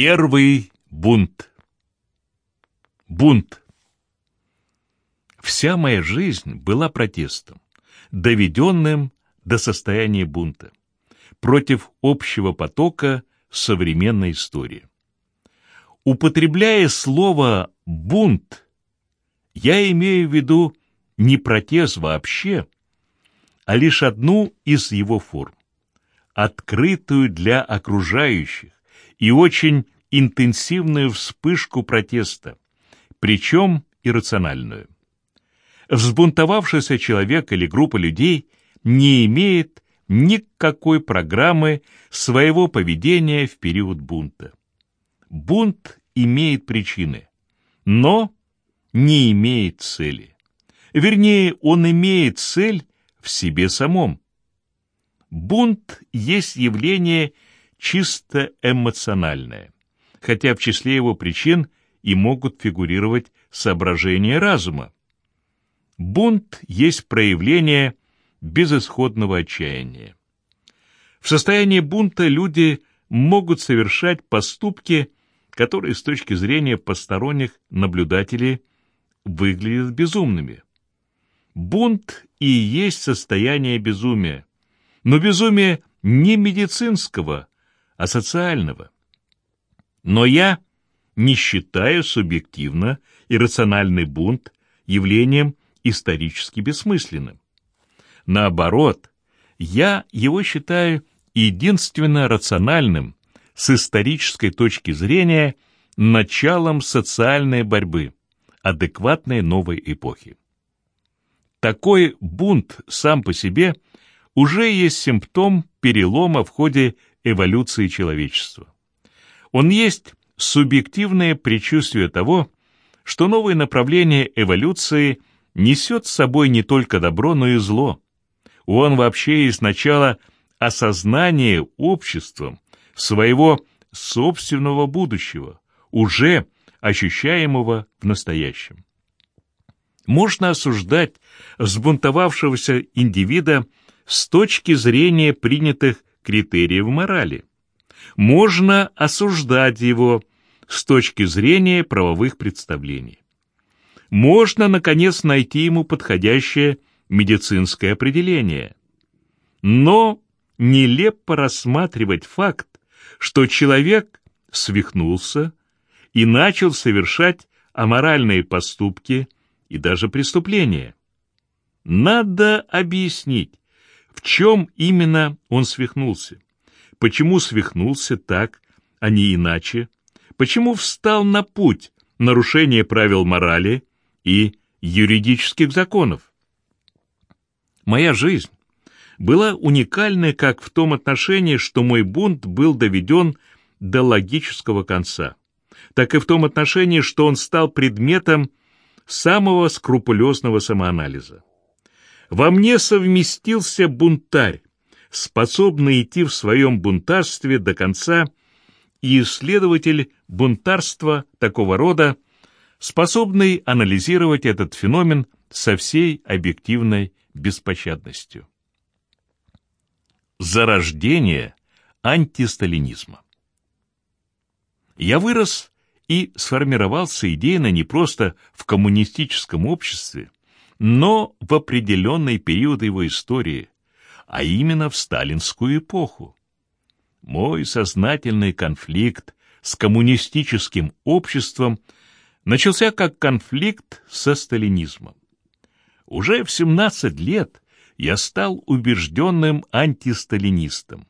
Первый бунт. Бунт. Вся моя жизнь была протестом, доведенным до состояния бунта, против общего потока современной истории. Употребляя слово «бунт», я имею в виду не протест вообще, а лишь одну из его форм, открытую для окружающих и очень интенсивную вспышку протеста, причем иррациональную. Взбунтовавшийся человек или группа людей не имеет никакой программы своего поведения в период бунта. Бунт имеет причины, но не имеет цели. Вернее, он имеет цель в себе самом. Бунт есть явление чисто эмоциональное, хотя в числе его причин и могут фигурировать соображения разума. Бунт есть проявление безысходного отчаяния. В состоянии бунта люди могут совершать поступки, которые с точки зрения посторонних наблюдателей выглядят безумными. Бунт и есть состояние безумия, но безумие не медицинского, а социального. Но я не считаю субъективно иррациональный бунт явлением исторически бессмысленным. Наоборот, я его считаю единственно рациональным с исторической точки зрения началом социальной борьбы, адекватной новой эпохи. Такой бунт сам по себе уже есть симптом перелома в ходе эволюции человечества. Он есть субъективное предчувствие того, что новое направление эволюции несет с собой не только добро, но и зло. Он вообще есть начало осознания обществом своего собственного будущего, уже ощущаемого в настоящем. Можно осуждать взбунтовавшегося индивида с точки зрения принятых критериев морали. Можно осуждать его с точки зрения правовых представлений. Можно, наконец, найти ему подходящее медицинское определение. Но нелепо рассматривать факт, что человек свихнулся и начал совершать аморальные поступки и даже преступления. Надо объяснить, в чем именно он свихнулся, почему свихнулся так, а не иначе, почему встал на путь нарушения правил морали и юридических законов. Моя жизнь была уникальной как в том отношении, что мой бунт был доведен до логического конца, так и в том отношении, что он стал предметом самого скрупулезного самоанализа. Во мне совместился бунтарь, способный идти в своем бунтарстве до конца, и исследователь бунтарства такого рода, способный анализировать этот феномен со всей объективной беспощадностью. Зарождение антисталинизма Я вырос и сформировался идейно не просто в коммунистическом обществе, но в определенный период его истории, а именно в сталинскую эпоху. Мой сознательный конфликт с коммунистическим обществом начался как конфликт со сталинизмом. Уже в 17 лет я стал убежденным антисталинистом.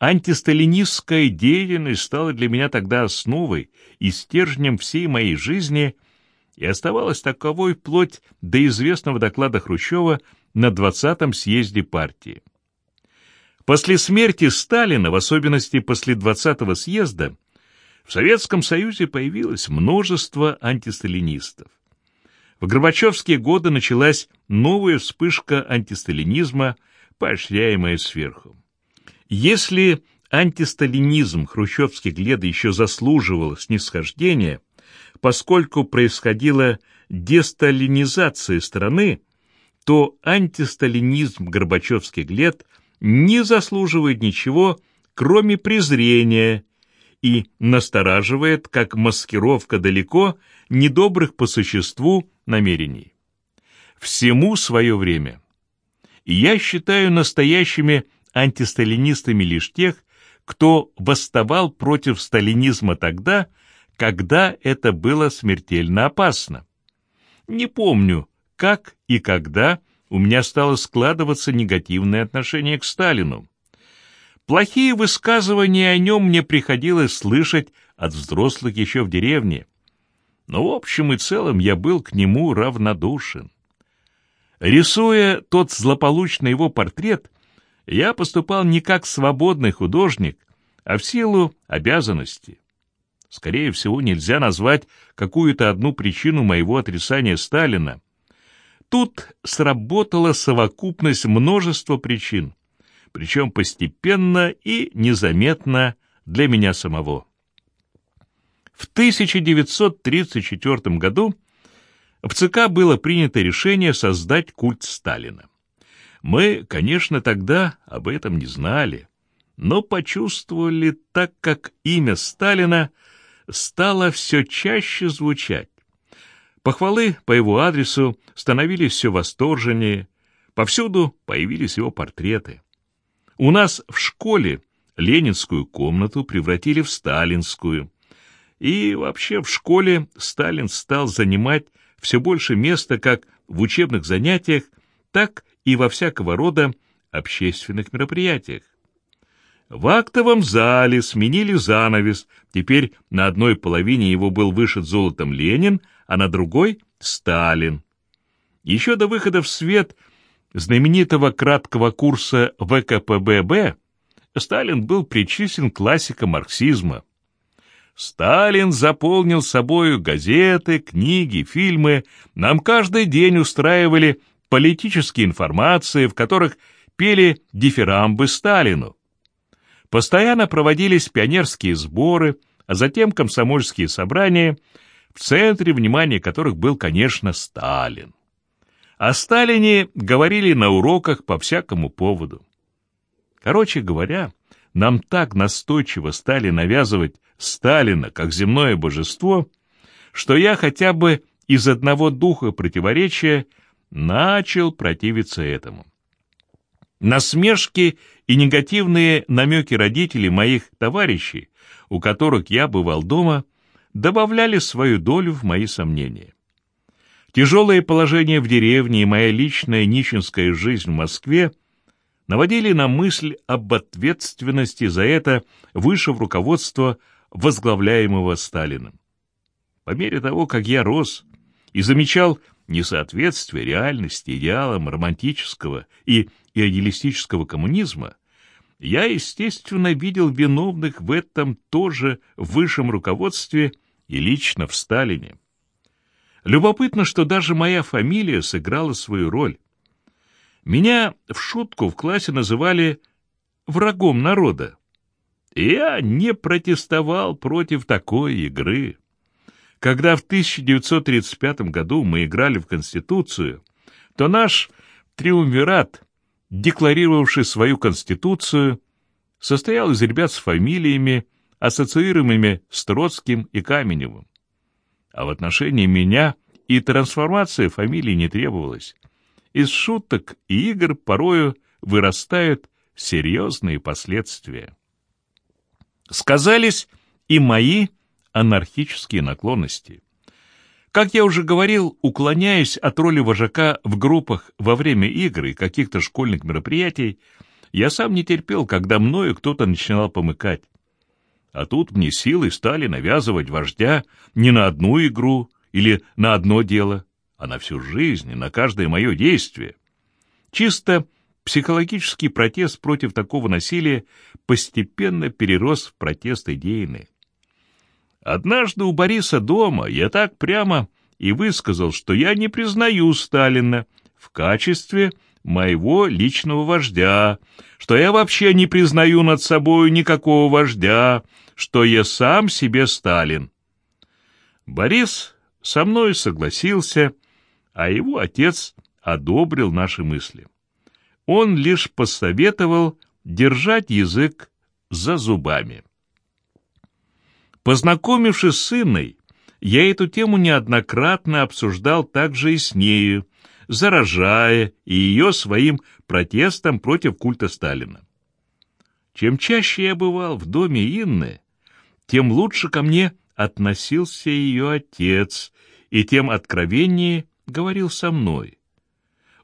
Антисталинистская деятельность стала для меня тогда основой и стержнем всей моей жизни и оставалась таковой вплоть до известного доклада Хрущева на 20-м съезде партии. После смерти Сталина, в особенности после 20-го съезда, в Советском Союзе появилось множество антисталинистов. В Горбачевские годы началась новая вспышка антисталинизма, поощряемая сверху. Если антисталинизм хрущевских лет еще заслуживал снисхождения, поскольку происходила десталинизация страны, то антисталинизм горбачевских лет не заслуживает ничего, кроме презрения, и настораживает, как маскировка далеко недобрых по существу намерений. Всему свое время. Я считаю настоящими антисталинистами лишь тех, кто восставал против сталинизма тогда, когда это было смертельно опасно. Не помню, как и когда у меня стало складываться негативное отношение к Сталину. Плохие высказывания о нем мне приходилось слышать от взрослых еще в деревне. Но в общем и целом я был к нему равнодушен. Рисуя тот злополучный его портрет, я поступал не как свободный художник, а в силу обязанности. Скорее всего, нельзя назвать какую-то одну причину моего отрицания Сталина. Тут сработала совокупность множества причин, причем постепенно и незаметно для меня самого. В 1934 году в ЦК было принято решение создать культ Сталина. Мы, конечно, тогда об этом не знали, но почувствовали, так как имя Сталина – стало все чаще звучать. Похвалы по его адресу становились все восторженнее, повсюду появились его портреты. У нас в школе ленинскую комнату превратили в сталинскую, и вообще в школе Сталин стал занимать все больше места как в учебных занятиях, так и во всякого рода общественных мероприятиях. В актовом зале сменили занавес. Теперь на одной половине его был вышит золотом Ленин, а на другой — Сталин. Еще до выхода в свет знаменитого краткого курса ВКПББ Сталин был причислен классикам марксизма. Сталин заполнил собою газеты, книги, фильмы. Нам каждый день устраивали политические информации, в которых пели дифирамбы Сталину. Постоянно проводились пионерские сборы, а затем комсомольские собрания, в центре внимания которых был, конечно, Сталин. О Сталине говорили на уроках по всякому поводу. Короче говоря, нам так настойчиво стали навязывать Сталина как земное божество, что я хотя бы из одного духа противоречия начал противиться этому. Насмешки и негативные намеки родителей моих товарищей, у которых я бывал дома, добавляли свою долю в мои сомнения. Тяжелое положение в деревне и моя личная нищенская жизнь в Москве наводили на мысль об ответственности за это высшего руководства, возглавляемого Сталиным. По мере того, как я рос и замечал несоответствие реальности идеалам романтического и идеалистического коммунизма, я, естественно, видел виновных в этом тоже в высшем руководстве и лично в Сталине. Любопытно, что даже моя фамилия сыграла свою роль. Меня в шутку в классе называли «врагом народа». я не протестовал против такой игры. Когда в 1935 году мы играли в Конституцию, то наш триумвират, декларировавший свою Конституцию, состоял из ребят с фамилиями, ассоциируемыми с Троцким и Каменевым. А в отношении меня и трансформация фамилии не требовалась. Из шуток и игр порою вырастают серьезные последствия. Сказались и мои анархические наклонности. Как я уже говорил, уклоняясь от роли вожака в группах во время игр и каких-то школьных мероприятий, я сам не терпел, когда мною кто-то начинал помыкать. А тут мне силой стали навязывать вождя не на одну игру или на одно дело, а на всю жизнь на каждое мое действие. Чисто психологический протест против такого насилия постепенно перерос в протест идейный. Однажды у Бориса дома я так прямо и высказал, что я не признаю Сталина в качестве моего личного вождя, что я вообще не признаю над собой никакого вождя, что я сам себе Сталин. Борис со мной согласился, а его отец одобрил наши мысли. Он лишь посоветовал держать язык за зубами. Познакомившись с сыной, я эту тему неоднократно обсуждал также и с нею, заражая и ее своим протестом против культа Сталина. Чем чаще я бывал в доме Инны, тем лучше ко мне относился ее отец, и тем откровеннее говорил со мной.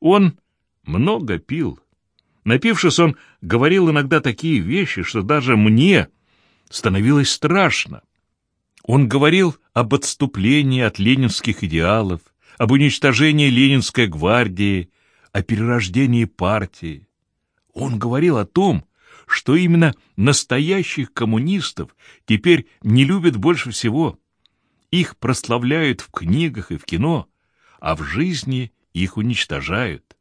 Он много пил. Напившись, он говорил иногда такие вещи, что даже мне становилось страшно. Он говорил об отступлении от ленинских идеалов, об уничтожении Ленинской гвардии, о перерождении партии. Он говорил о том, что именно настоящих коммунистов теперь не любят больше всего. Их прославляют в книгах и в кино, а в жизни их уничтожают.